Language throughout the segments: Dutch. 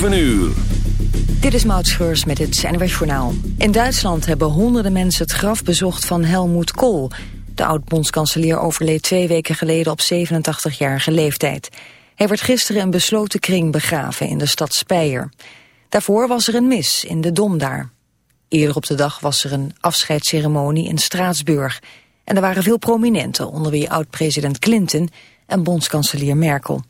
7 uur. Dit is Maud Schreurs met het NWS Journaal. In Duitsland hebben honderden mensen het graf bezocht van Helmoet Kool. De oud-bondskanselier overleed twee weken geleden op 87-jarige leeftijd. Hij werd gisteren in besloten kring begraven in de stad Speyer. Daarvoor was er een mis in de Dom daar. Eerder op de dag was er een afscheidsceremonie in Straatsburg. En er waren veel prominenten, onder wie oud-president Clinton en bondskanselier Merkel.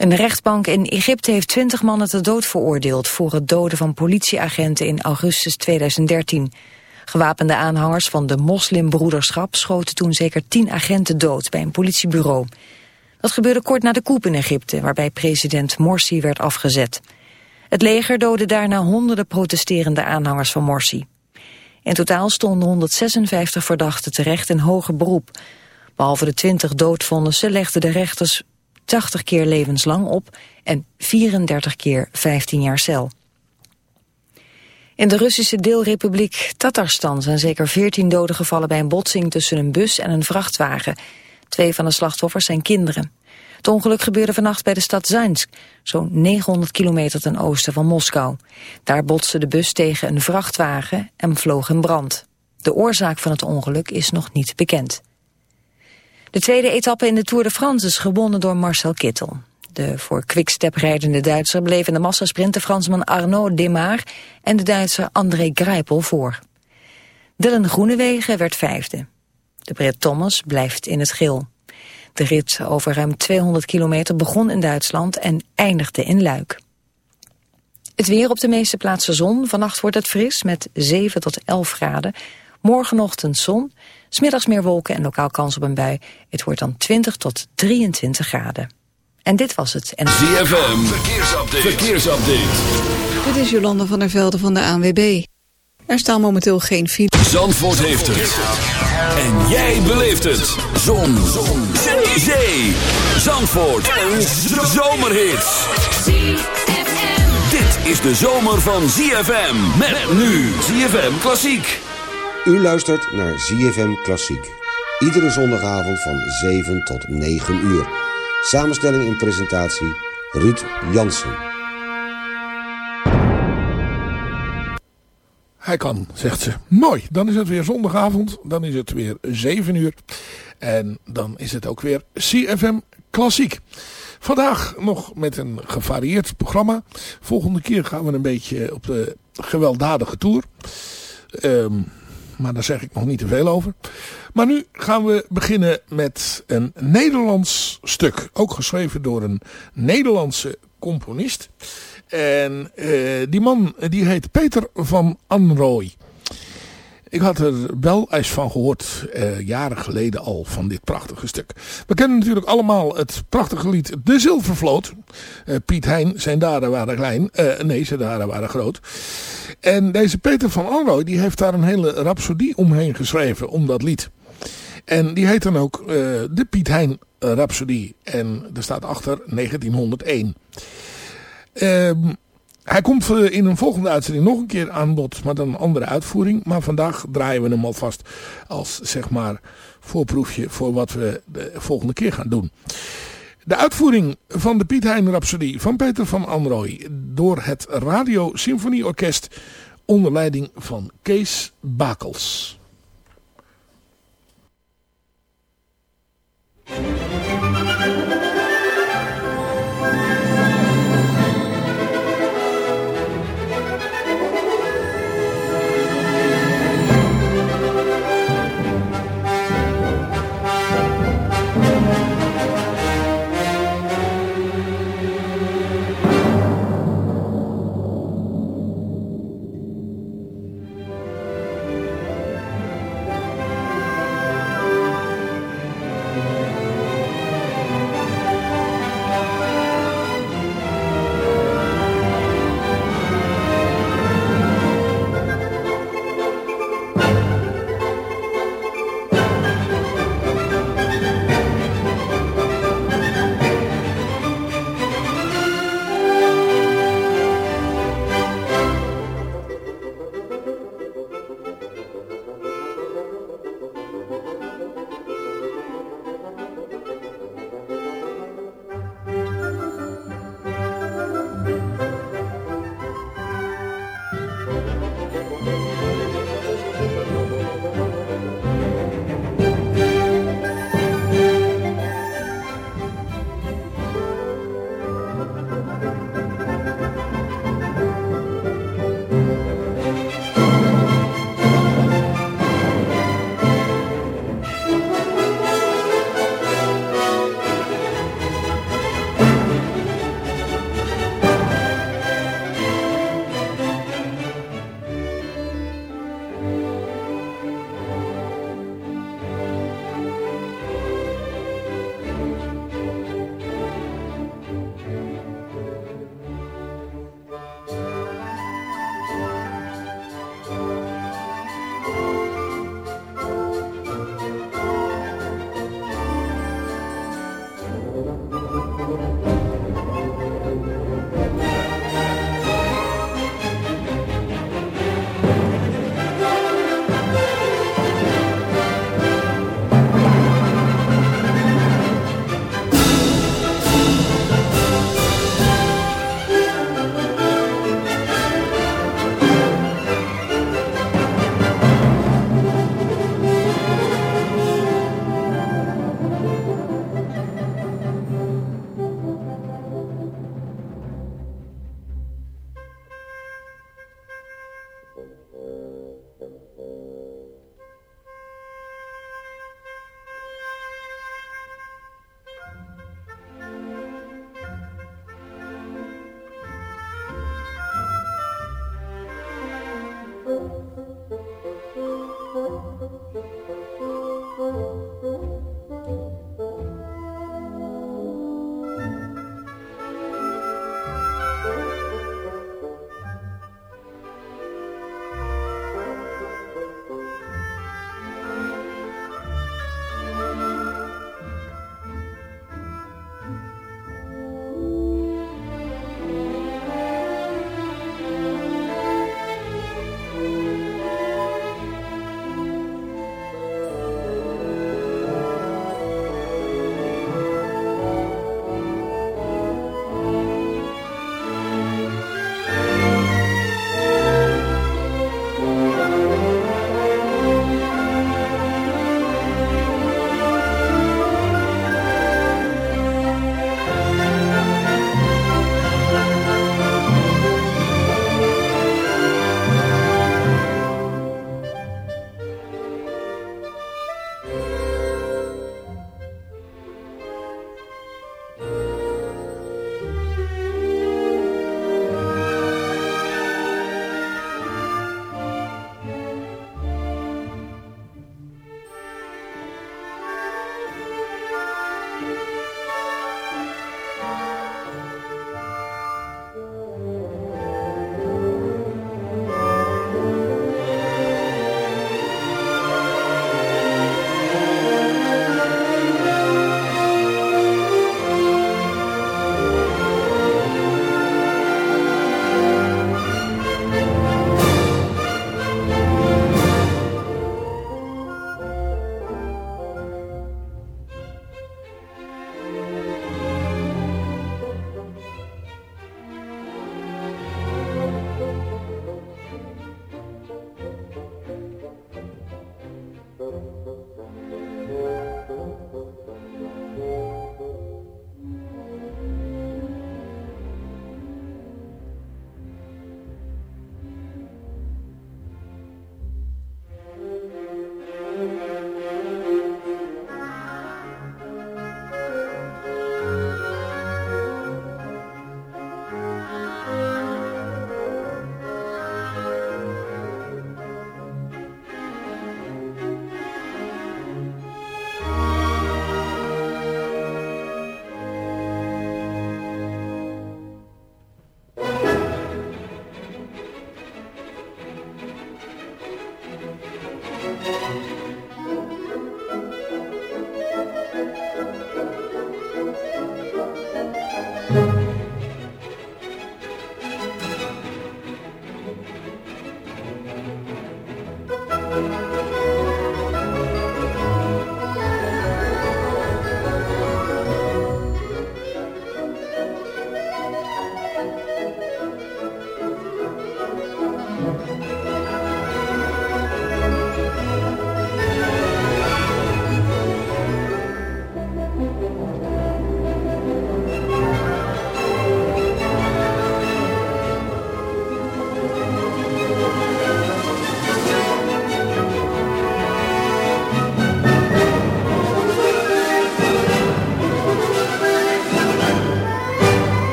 Een rechtbank in Egypte heeft twintig mannen te dood veroordeeld... voor het doden van politieagenten in augustus 2013. Gewapende aanhangers van de moslimbroederschap... schoten toen zeker tien agenten dood bij een politiebureau. Dat gebeurde kort na de coup in Egypte... waarbij president Morsi werd afgezet. Het leger doodde daarna honderden protesterende aanhangers van Morsi. In totaal stonden 156 verdachten terecht in hoger beroep. Behalve de 20 doodvonnissen legden de rechters 80 keer levenslang op en 34 keer 15 jaar cel. In de Russische deelrepubliek Tatarstan zijn zeker 14 doden gevallen bij een botsing tussen een bus en een vrachtwagen. Twee van de slachtoffers zijn kinderen. Het ongeluk gebeurde vannacht bij de stad Zainsk, zo'n 900 kilometer ten oosten van Moskou. Daar botste de bus tegen een vrachtwagen en vloog in brand. De oorzaak van het ongeluk is nog niet bekend. De tweede etappe in de Tour de France is gewonnen door Marcel Kittel. De voor Quickstep rijdende Duitser bleef in de massasprint de Fransman Arnaud Demar en de Duitser André Greipel voor. Dylan Groenewegen werd vijfde. De Brit Thomas blijft in het geel. De rit over ruim 200 kilometer begon in Duitsland en eindigde in Luik. Het weer op de meeste plaatsen zon. Vannacht wordt het fris met 7 tot 11 graden. Morgenochtend zon, smiddags meer wolken en lokaal kans op een bui. Het wordt dan 20 tot 23 graden. En dit was het. En... ZFM, verkeersupdate. verkeersupdate. Dit is Jolanda van der Velde van de ANWB. Er staan momenteel geen file. Zandvoort heeft het. En jij beleeft het. Zon. Zon. Zee. Zandvoort. Een zomerhit. Dit is de zomer van ZFM. Met nu ZFM Klassiek. U luistert naar ZFM Klassiek. Iedere zondagavond van 7 tot 9 uur. Samenstelling en presentatie Ruud Jansen. Hij kan, zegt ze. Mooi, dan is het weer zondagavond. Dan is het weer 7 uur. En dan is het ook weer CFM Klassiek. Vandaag nog met een gevarieerd programma. Volgende keer gaan we een beetje op de gewelddadige tour. Um, maar daar zeg ik nog niet te veel over. Maar nu gaan we beginnen met een Nederlands stuk. Ook geschreven door een Nederlandse componist. En uh, die man die heet Peter van Anrooy. Ik had er wel eens van gehoord, uh, jaren geleden al, van dit prachtige stuk. We kennen natuurlijk allemaal het prachtige lied De Zilvervloot. Uh, Piet Hein, zijn daden waren klein. Uh, nee, zijn daden waren groot. En deze Peter van Anrooy, die heeft daar een hele rhapsodie omheen geschreven, om dat lied. En die heet dan ook de Piet Hein Rhapsodie. En er staat achter 1901. Ehm hij komt in een volgende uitzending nog een keer aan bod, maar dan een andere uitvoering. Maar vandaag draaien we hem alvast als zeg maar voorproefje voor wat we de volgende keer gaan doen. De uitvoering van de Piet Hein Rhapsodie van Peter van Anrooy door het Radio Symfonieorkest onder leiding van Kees Bakels.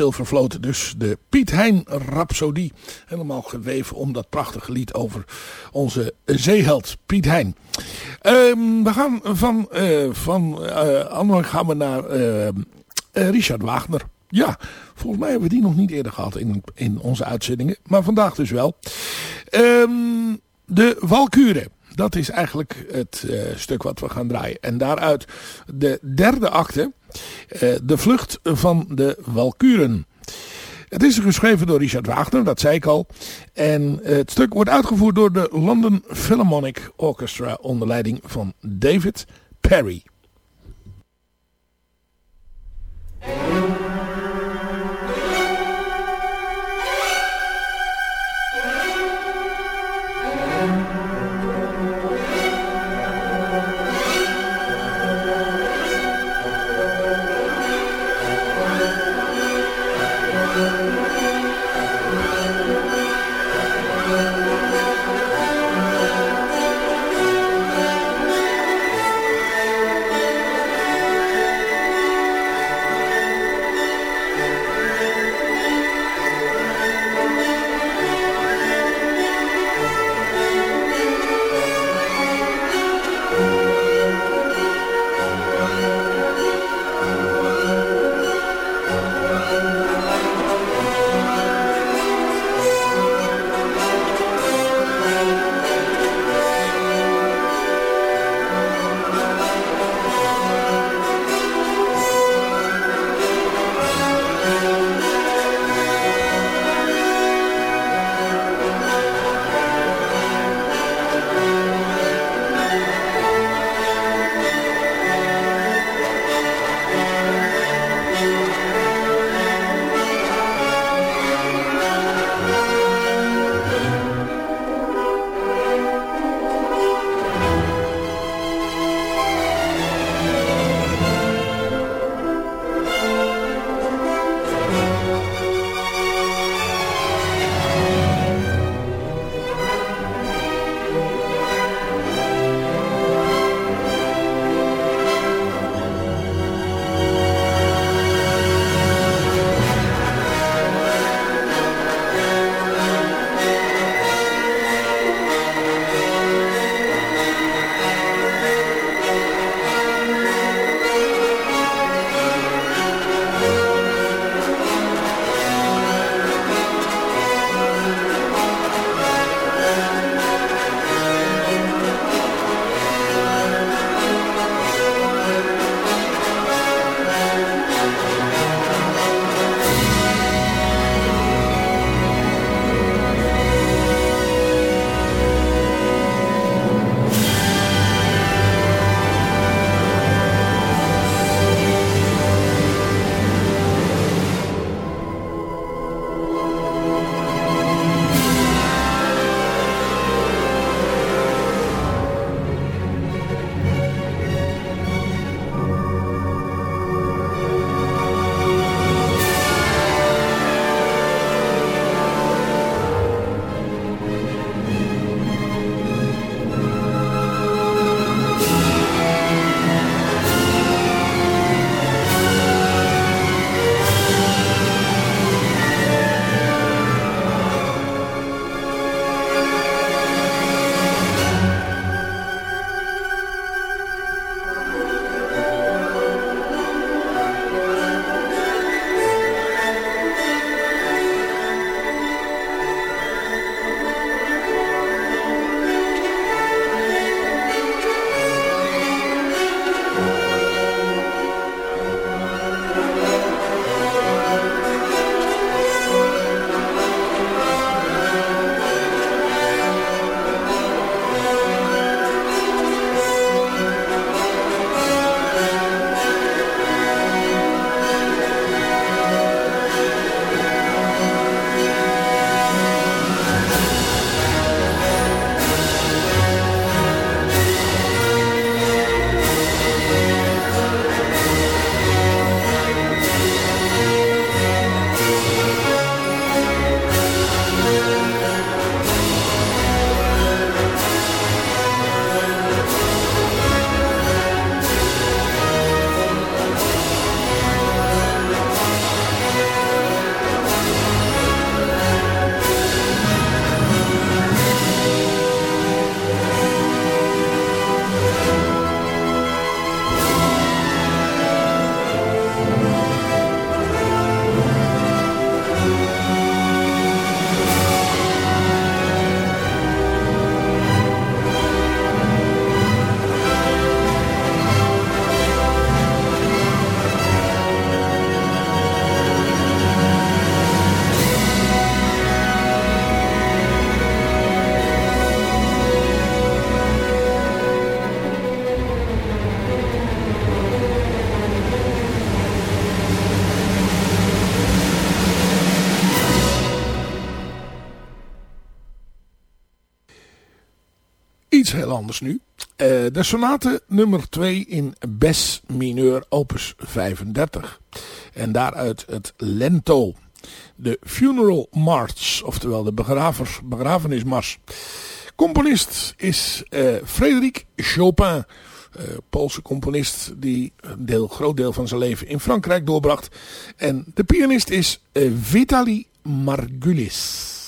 Zilvervloot dus de Piet Hein Rhapsodie. Helemaal geweven om dat prachtige lied over onze zeeheld Piet Hein. Ehm, we gaan van, uh, van uh, gaan we naar Richard Wagner. Ja, volgens mij hebben we die nog niet eerder gehad in, in onze uitzendingen. Maar vandaag dus wel. Um, de Walkuren. Dat is eigenlijk het stuk wat we gaan draaien. En daaruit de derde acte. Uh, de vlucht van de Walkuren. Het is geschreven door Richard Wagner, dat zei ik al. En het stuk wordt uitgevoerd door de London Philharmonic Orchestra onder leiding van David Perry. Anders nu. Uh, de sonate nummer 2 in Bes mineur opus 35. En daaruit het Lento. De Funeral March, oftewel de begrafenismars. Componist is uh, Chopin. Uh, Poolse componist die een deel, groot deel van zijn leven in Frankrijk doorbracht. En de pianist is uh, Vitaly Margulis.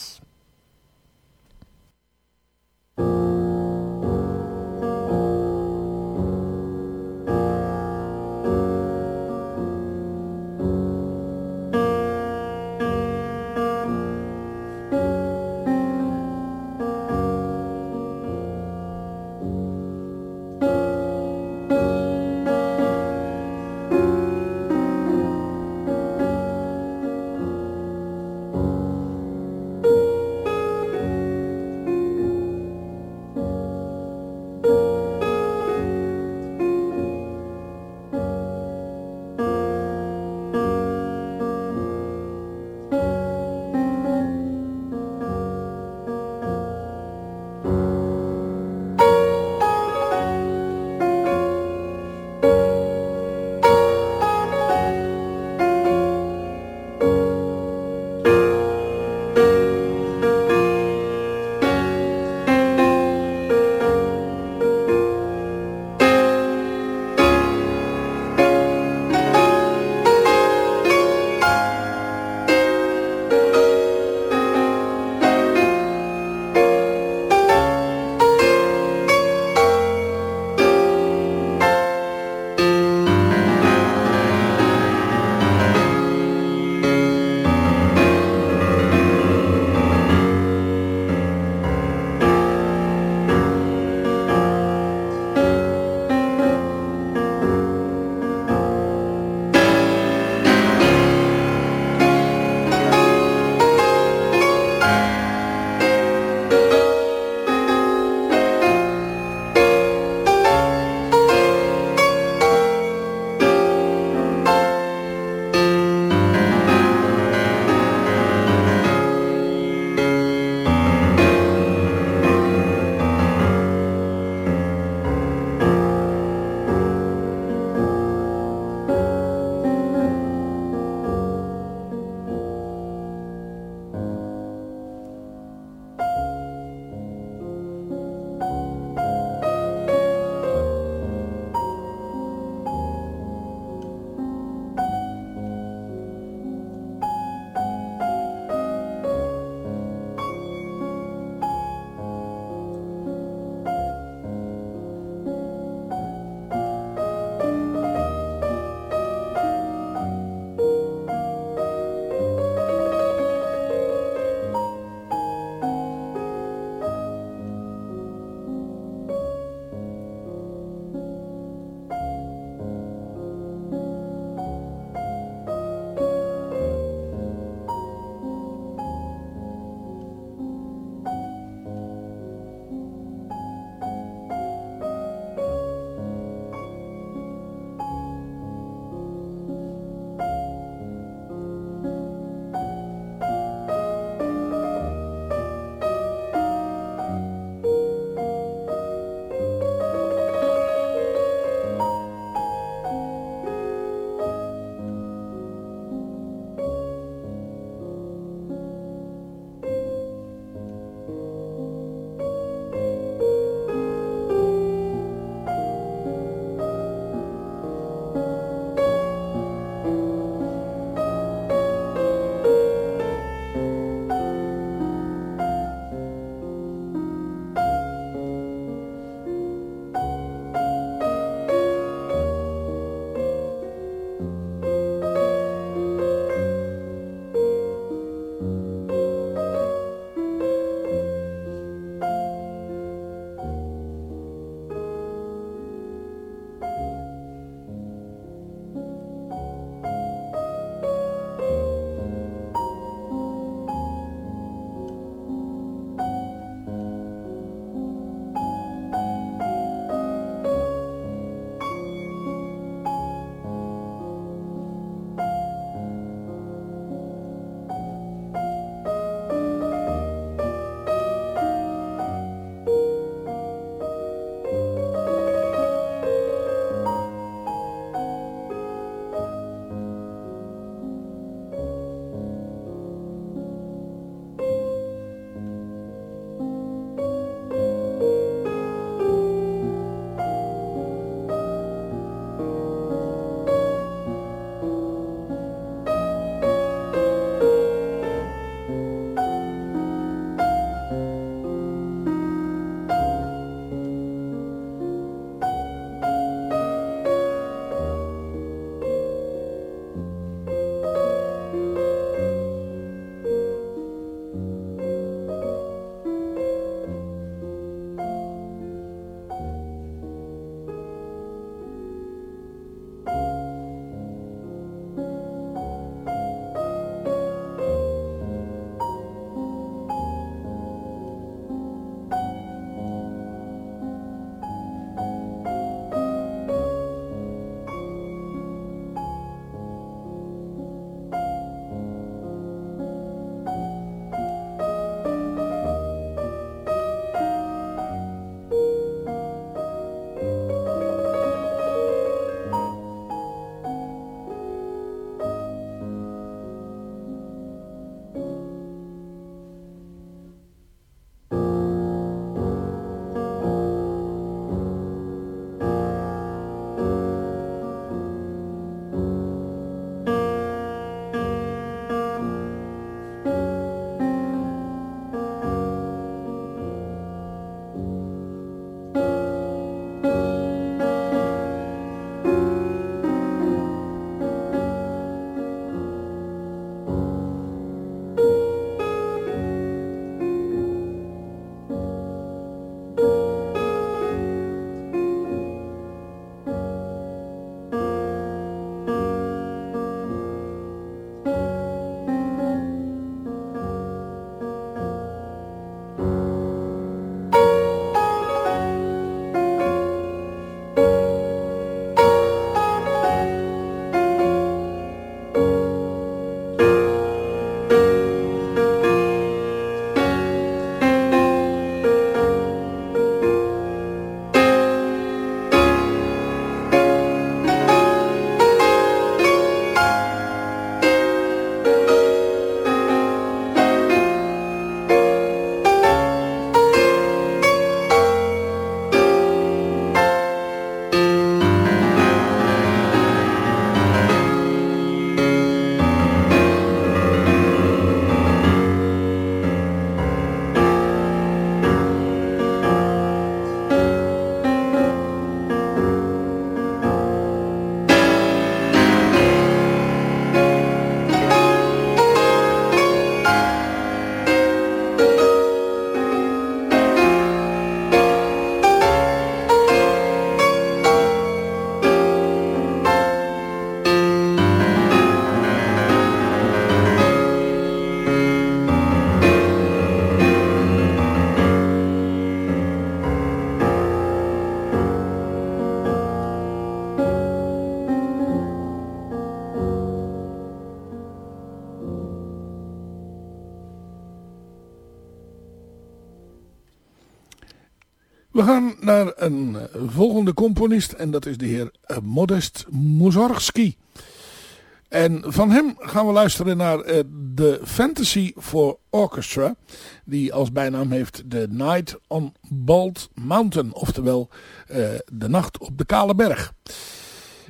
Componist en dat is de heer eh, Modest Mussorgsky. En van hem gaan we luisteren naar uh, de Fantasy for Orchestra. Die als bijnaam heeft The Night on Bald Mountain. Oftewel uh, De Nacht op de Kale Berg.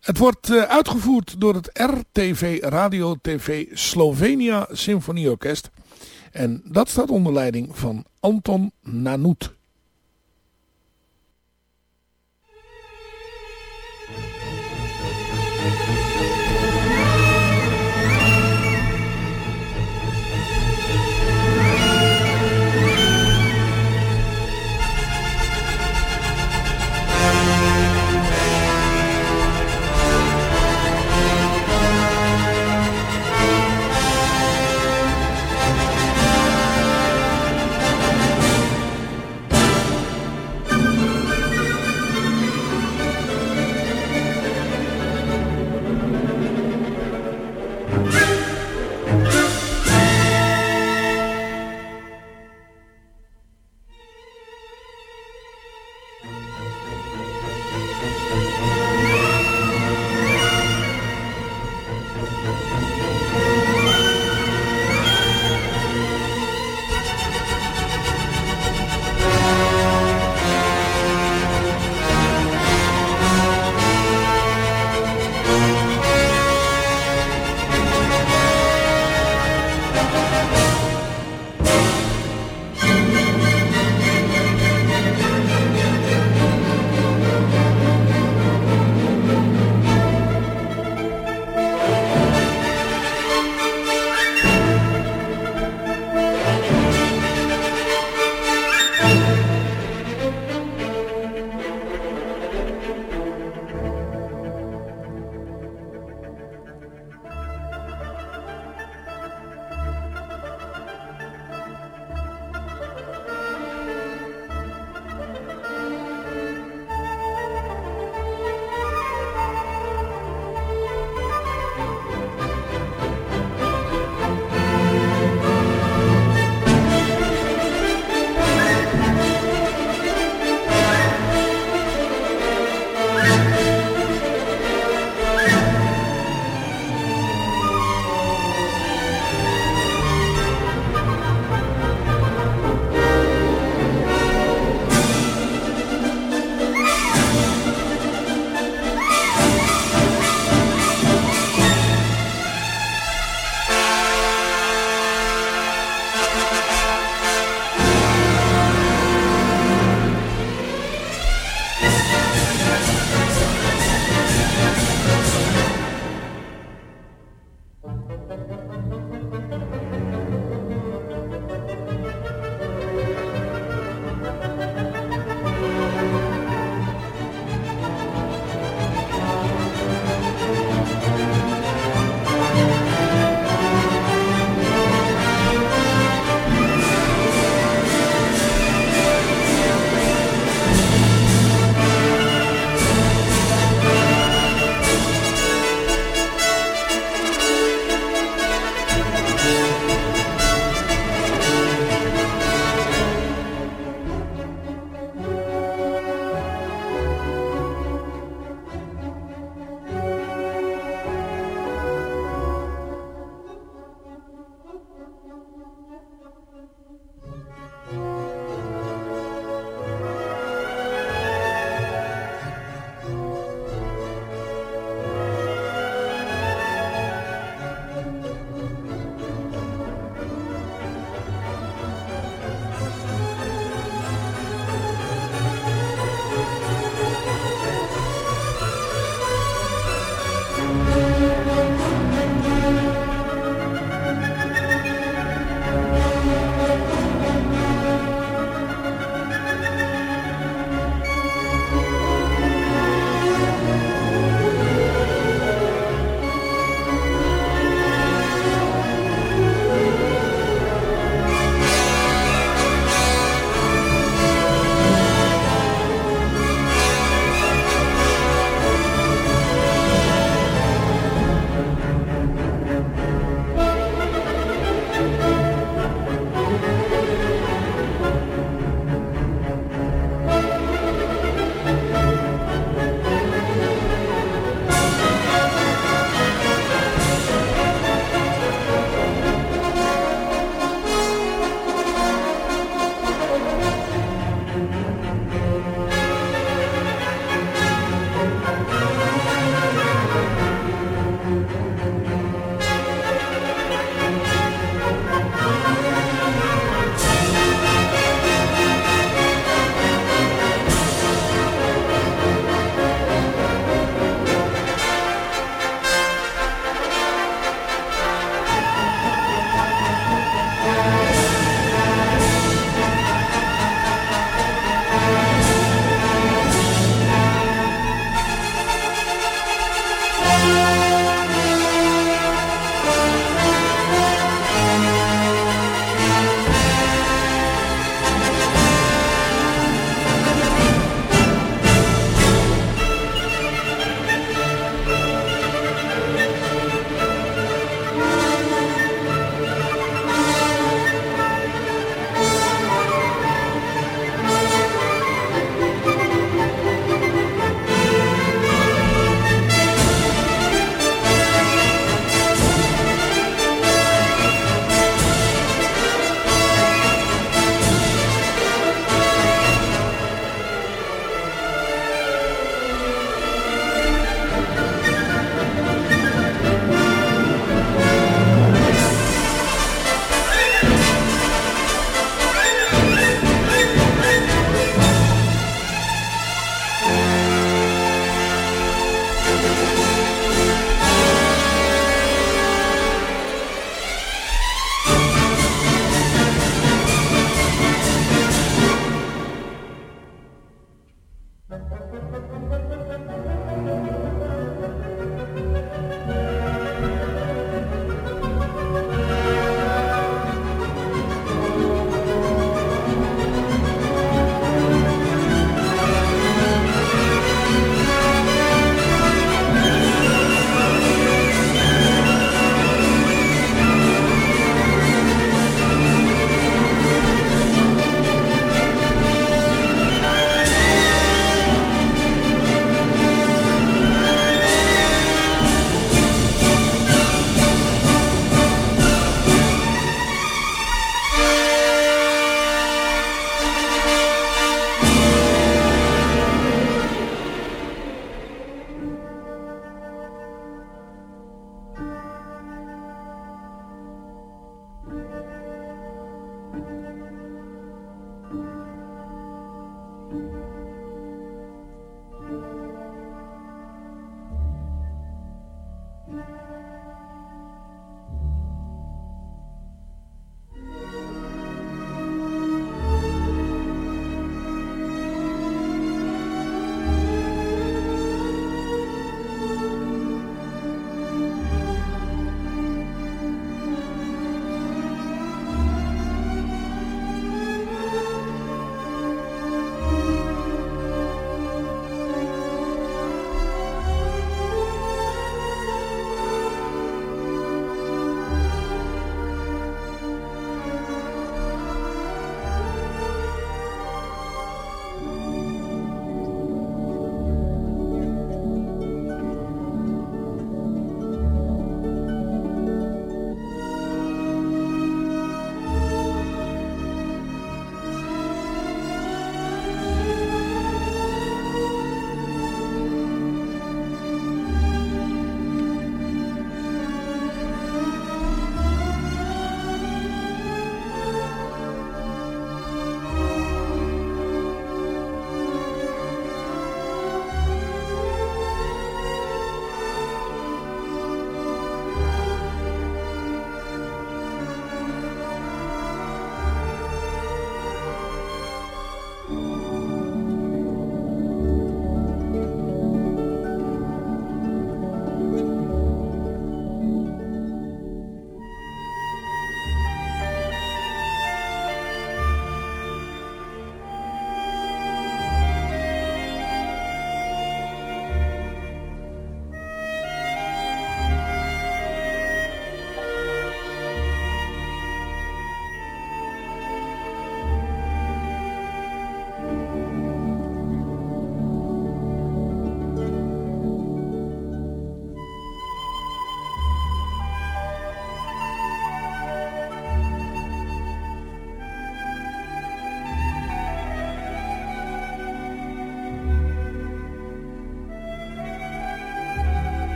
Het wordt uitgevoerd door het RTV Radio TV Slovenia Symfonieorkest. En dat staat onder leiding van Anton Nanoet.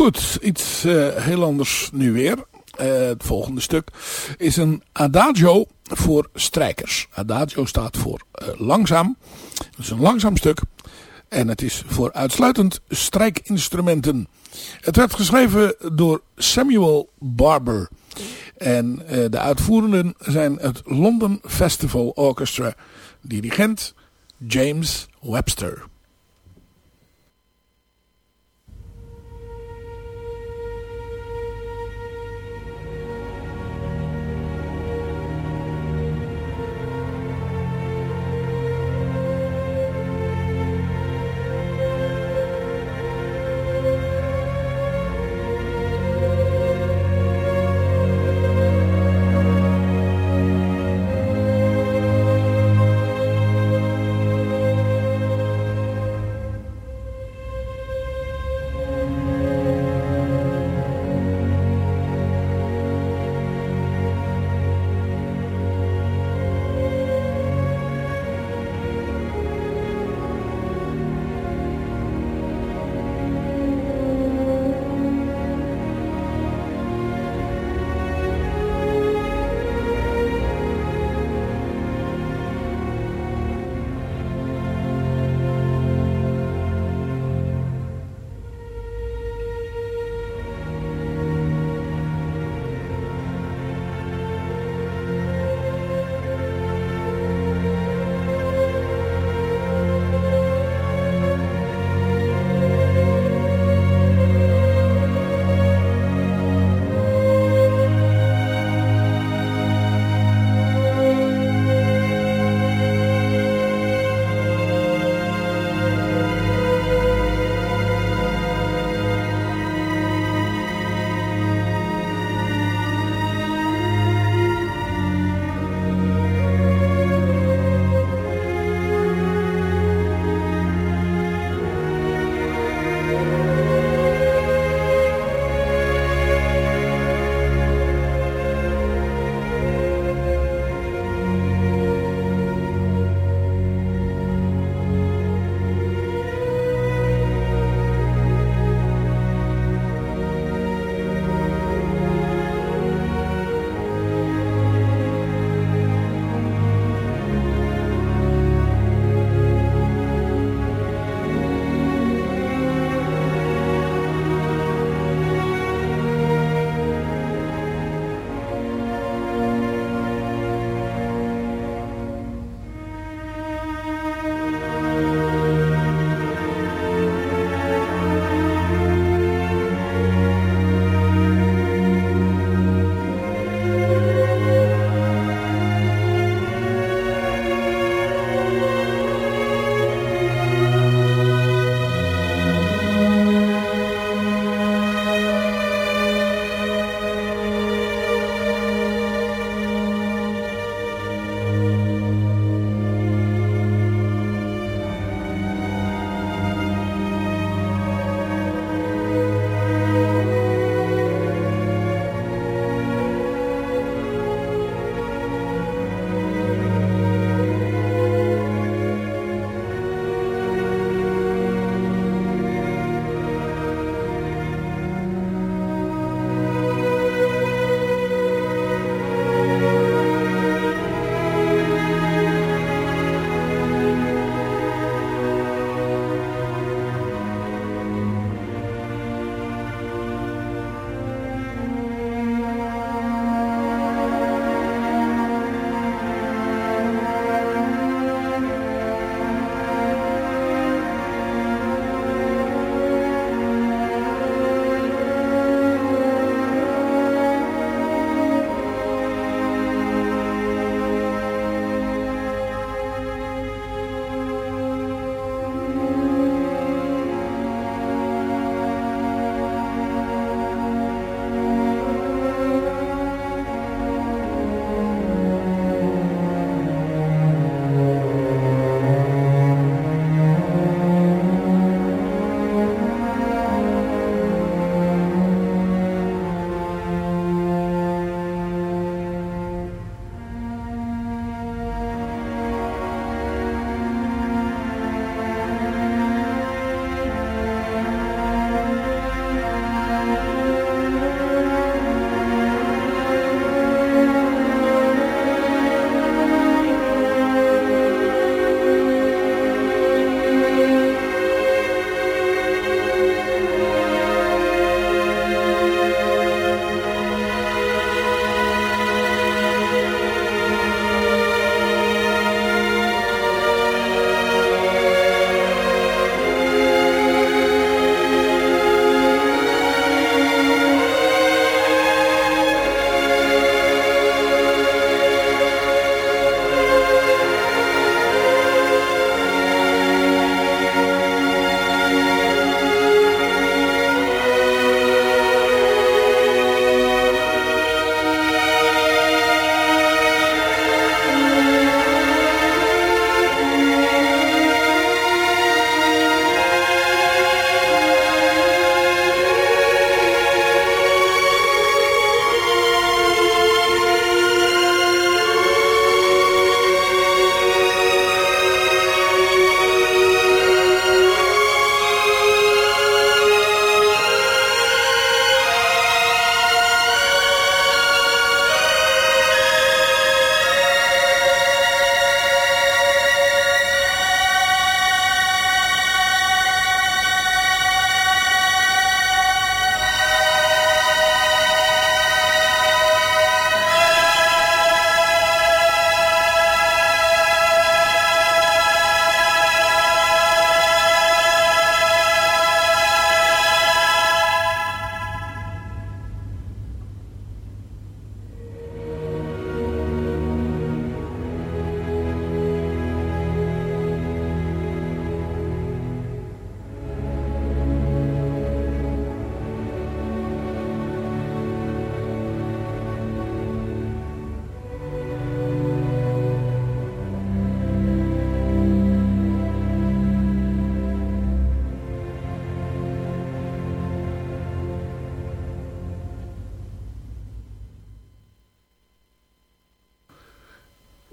Goed, iets uh, heel anders nu weer. Uh, het volgende stuk is een adagio voor strijkers. Adagio staat voor uh, langzaam. Het is een langzaam stuk. En het is voor uitsluitend strijkinstrumenten. Het werd geschreven door Samuel Barber. En de uitvoerenden zijn het London Festival Orchestra. Dirigent James Webster.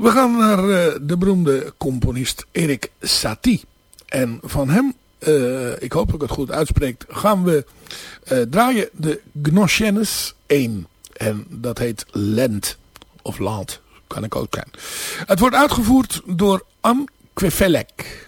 We gaan naar uh, de beroemde componist Erik Satie. En van hem, uh, ik hoop dat ik het goed uitspreek, gaan we uh, draaien de Gnoschenes 1. En dat heet Lent. Of Land, kan ik ook kennen. Het wordt uitgevoerd door Anne Kwefelek.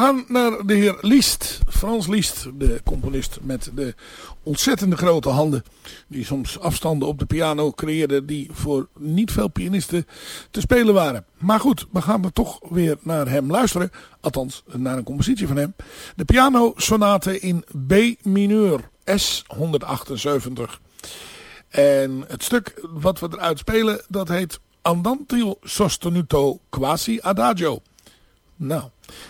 Gaan naar de heer Liest, Frans Liest, de componist met de ontzettende grote handen. Die soms afstanden op de piano creëerde die voor niet veel pianisten te spelen waren. Maar goed, we gaan er toch weer naar hem luisteren. Althans, naar een compositie van hem. De piano sonate in B mineur, S 178. En het stuk wat we eruit spelen, dat heet Andante sostenuto quasi adagio. Nou,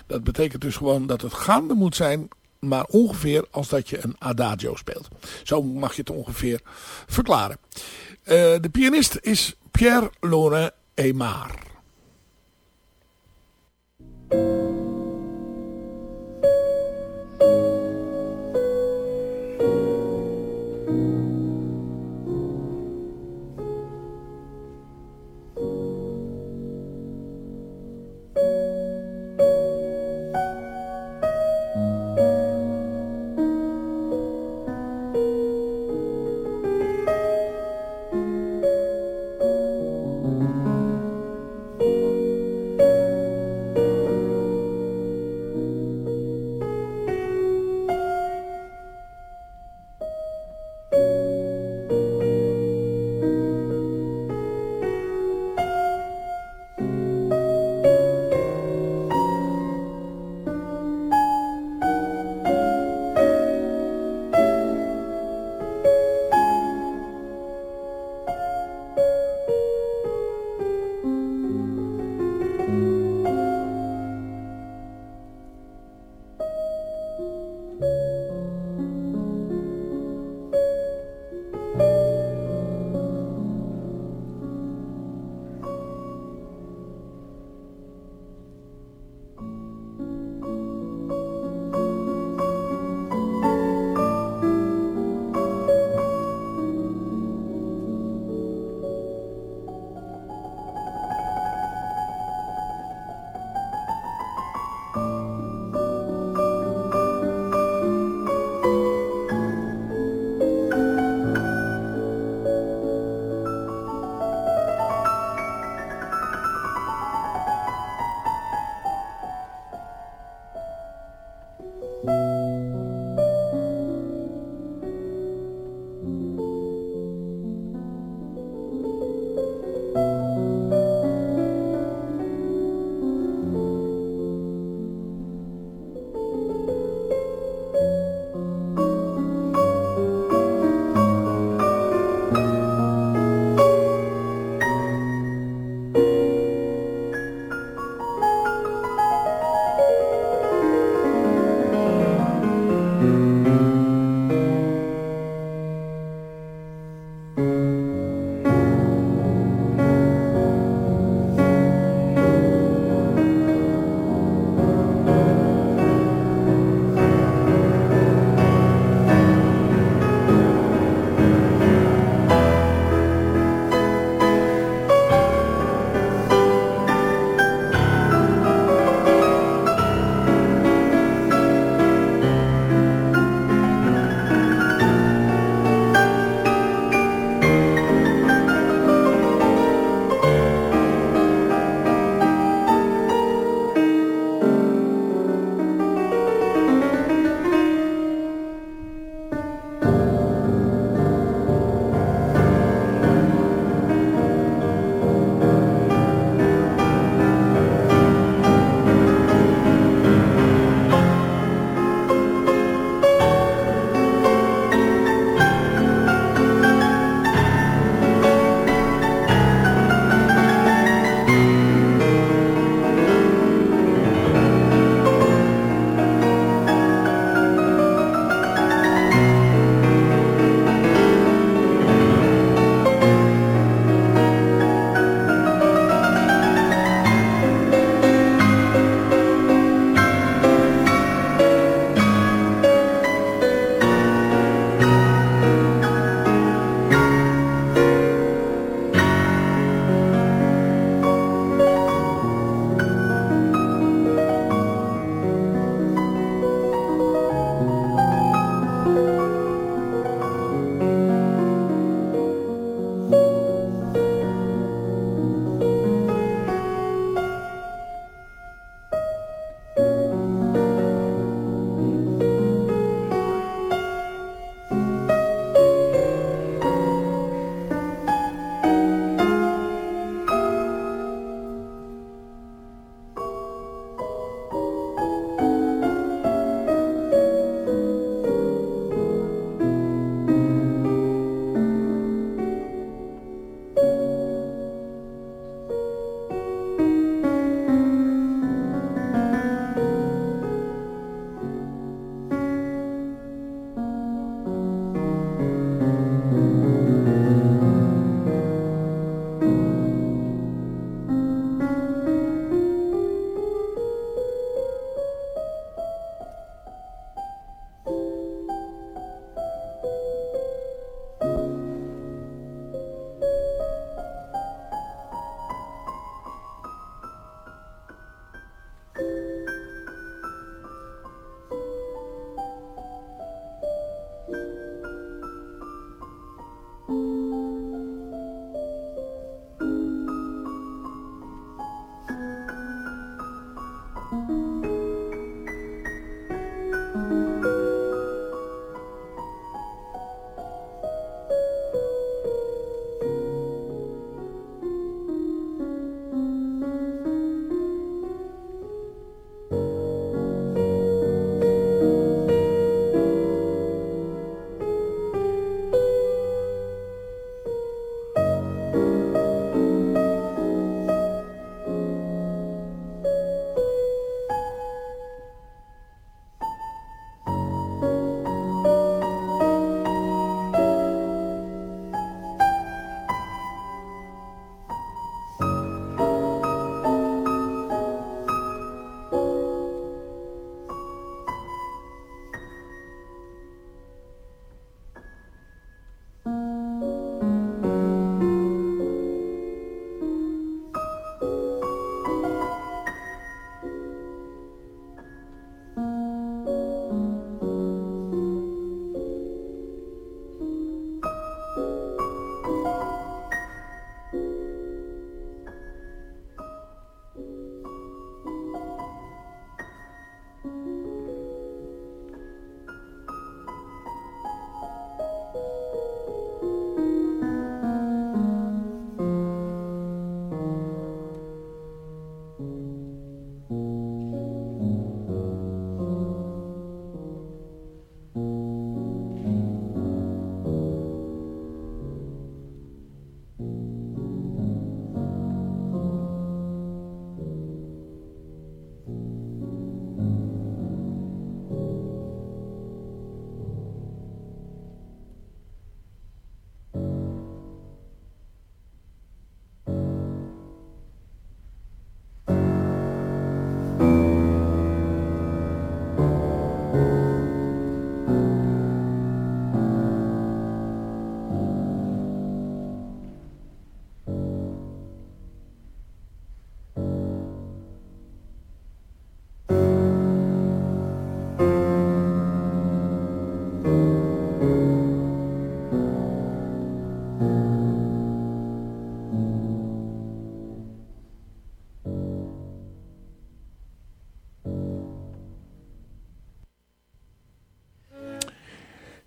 dat betekent dus gewoon dat het gaande moet zijn, maar ongeveer als dat je een adagio speelt. Zo mag je het ongeveer verklaren. Uh, de pianist is Pierre Laurent Aymar.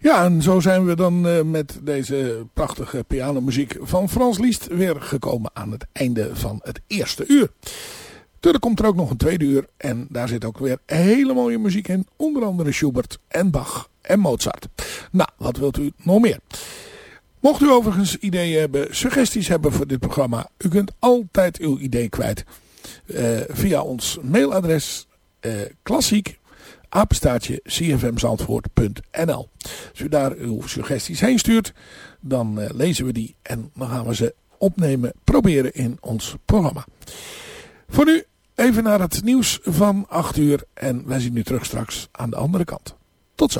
Ja, en zo zijn we dan uh, met deze prachtige pianomuziek van Frans Liest weer gekomen aan het einde van het eerste uur. Er komt er ook nog een tweede uur en daar zit ook weer hele mooie muziek in. Onder andere Schubert en Bach en Mozart. Nou, wat wilt u nog meer? Mocht u overigens ideeën hebben, suggesties hebben voor dit programma. U kunt altijd uw idee kwijt uh, via ons mailadres uh, klassiek apenstaatje cfmzandvoort.nl Als u daar uw suggesties heen stuurt, dan uh, lezen we die en dan gaan we ze opnemen, proberen in ons programma. Voor nu even naar het nieuws van 8 uur en wij zien u terug straks aan de andere kant. Tot zo.